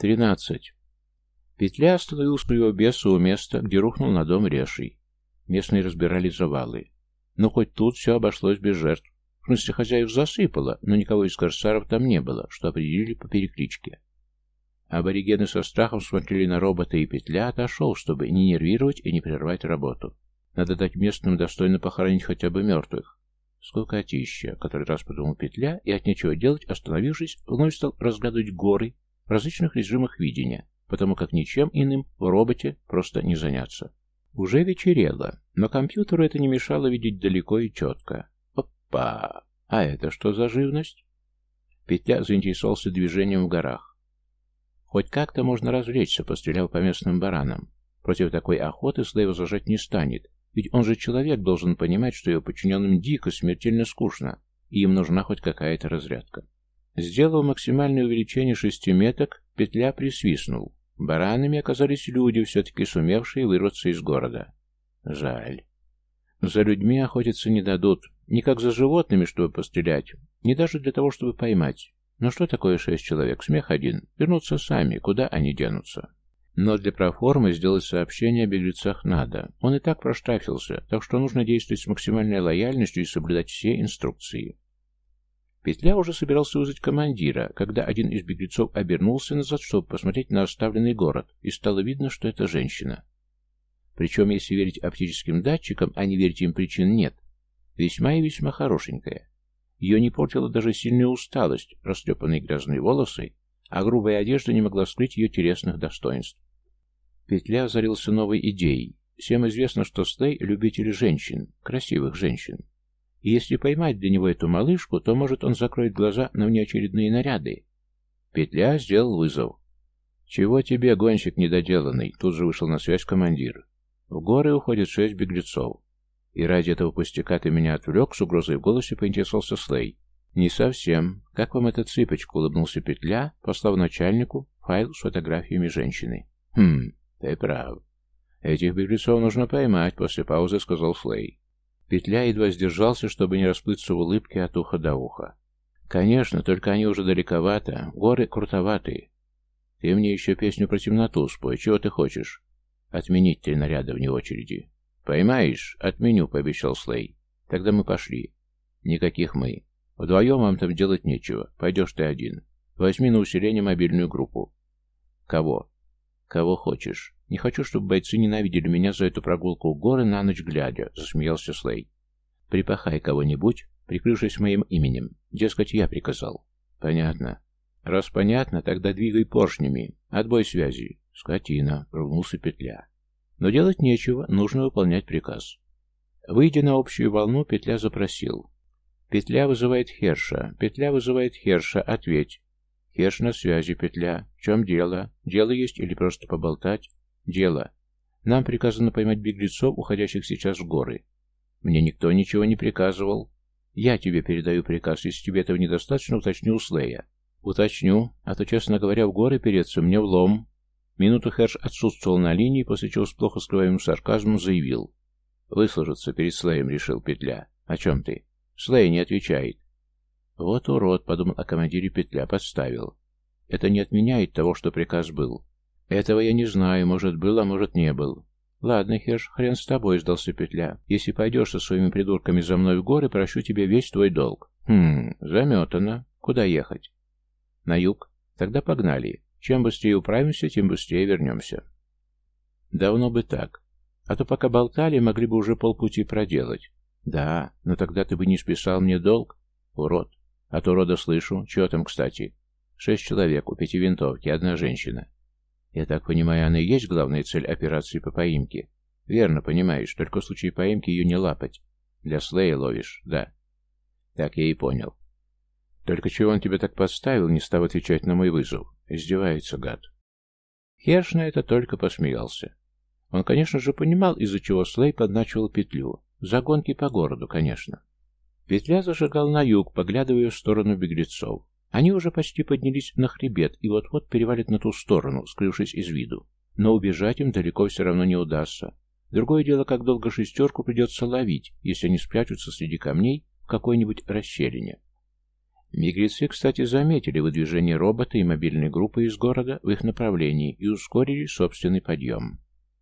Тринадцать. Петля остановил своего беса у места, где рухнул на дом Решей. Местные разбирали завалы. Но хоть тут все обошлось без жертв. В смысле, хозяев засыпало, но никого из корсаров там не было, что определили по перекличке. Аборигены со страхом смотрели на робота, и петля отошел, чтобы не нервировать и не прервать работу. Надо дать местным достойно похоронить хотя бы мертвых. Скукотища, который раз подумал петля, и от нечего делать, остановившись, вновь стал разглядывать горы различных режимах видения, потому как ничем иным в роботе просто не заняться. Уже вечерело, но компьютеру это не мешало видеть далеко и четко. Опа! А это что за живность? Петля заинтересовался движением в горах. Хоть как-то можно развлечься, постреляв по местным баранам. Против такой охоты Слей возражать не станет, ведь он же человек должен понимать, что его подчиненным дико, смертельно скучно, и им нужна хоть какая-то разрядка. Сделав максимальное увеличение шести меток, петля присвистнул. Баранами оказались люди, все-таки сумевшие вырваться из города. Жаль. За людьми охотиться не дадут. Не как за животными, чтобы пострелять. Не даже для того, чтобы поймать. Но что такое шесть человек? Смех один. Вернутся сами. Куда они денутся? Но для проформы сделать сообщение о беглецах надо. Он и так проштрафился, так что нужно действовать с максимальной лояльностью и соблюдать все инструкции. Петля уже собирался вызвать командира, когда один из беглецов обернулся назад, чтобы посмотреть на оставленный город, и стало видно, что это женщина. Причем, если верить оптическим датчикам, а не верить им причин нет, весьма и весьма хорошенькая. Ее не портила даже сильная усталость, растрепанные грязные волосы, а грубая одежда не могла скрыть ее телесных достоинств. Петля озарился новой идеей. Всем известно, что Слей — любитель женщин, красивых женщин. И если поймать для него эту малышку, то, может, он закроет глаза на внеочередные наряды. Петля сделал вызов. «Чего тебе, гонщик недоделанный?» Тут же вышел на связь командир. «В горы уходит шесть беглецов. И ради этого пустяка ты меня отвлек?» С угрозой в голосе поинтересовался Слей. «Не совсем. Как вам эта цыпочка?» — улыбнулся Петля, послав начальнику файл с фотографиями женщины. «Хм, ты прав. Этих беглецов нужно поймать», — после паузы сказал Слей. Петля едва сдержался, чтобы не расплыться в улыбке от уха до уха. «Конечно, только они уже далековато, горы крутоватые. Ты мне еще песню про темноту спой, чего ты хочешь?» «Отменить три наряда вне очереди». «Поймаешь? Отменю», — пообещал Слей. «Тогда мы пошли». «Никаких мы. Вдвоем вам там делать нечего. Пойдешь ты один. Возьми на усиление мобильную группу». «Кого?» «Кого хочешь. Не хочу, чтобы бойцы ненавидели меня за эту прогулку в горы на ночь глядя», — засмеялся Слей. «Припахай кого-нибудь, прикрывшись моим именем. Дескать, я приказал». «Понятно. Раз понятно, тогда двигай поршнями. Отбой связи». «Скотина», — ругнулся петля. Но делать нечего, нужно выполнять приказ. Выйдя на общую волну, петля запросил. «Петля вызывает Херша. Петля вызывает Херша. Ответь». «Херш на связи, петля. В чем дело? Дело есть или просто поболтать?» Дело. Нам приказано поймать беглецов, уходящих сейчас в горы. Мне никто ничего не приказывал. Я тебе передаю приказ, если тебе этого недостаточно, уточню у Слея. Уточню, а то, честно говоря, в горы переться мне влом. Минуту Херш отсутствовал на линии, после чего с плохо скрываемым сарказмом заявил. Выслужиться перед Слеем, решил Петля. О чем ты? Слей не отвечает. Вот урод, подумал о командире Петля, подставил. Это не отменяет того, что приказ был. «Этого я не знаю, может, был, а может, не был». «Ладно, Херш, хрен с тобой», — сдался Петля. «Если пойдешь со своими придурками за мной в горы, прощу тебе весь твой долг». «Хм, заметано. Куда ехать?» «На юг. Тогда погнали. Чем быстрее управимся, тем быстрее вернемся». «Давно бы так. А то пока болтали, могли бы уже полпути проделать». «Да, но тогда ты бы не списал мне долг?» «Урод. А то рода слышу. Чего там, кстати?» «Шесть человек, у пяти винтовки, одна женщина». Я так понимаю, она и есть главная цель операции по поимке? Верно понимаешь, только в случае поимки ее не лапать. Для Слея ловишь, да. Так я и понял. Только чего он тебя так подставил, не став отвечать на мой вызов? Издевается гад. Херш на это только посмеялся. Он, конечно же, понимал, из-за чего Слей подначивал петлю. Загонки по городу, конечно. Петля зажигал на юг, поглядывая в сторону беглецов. Они уже почти поднялись на хребет и вот-вот перевалят на ту сторону, скрывшись из виду. Но убежать им далеко все равно не удастся. Другое дело, как долго шестерку придется ловить, если они спрячутся среди камней в какой-нибудь расщелине. Мигрицы, кстати, заметили выдвижение робота и мобильной группы из города в их направлении и ускорили собственный подъем.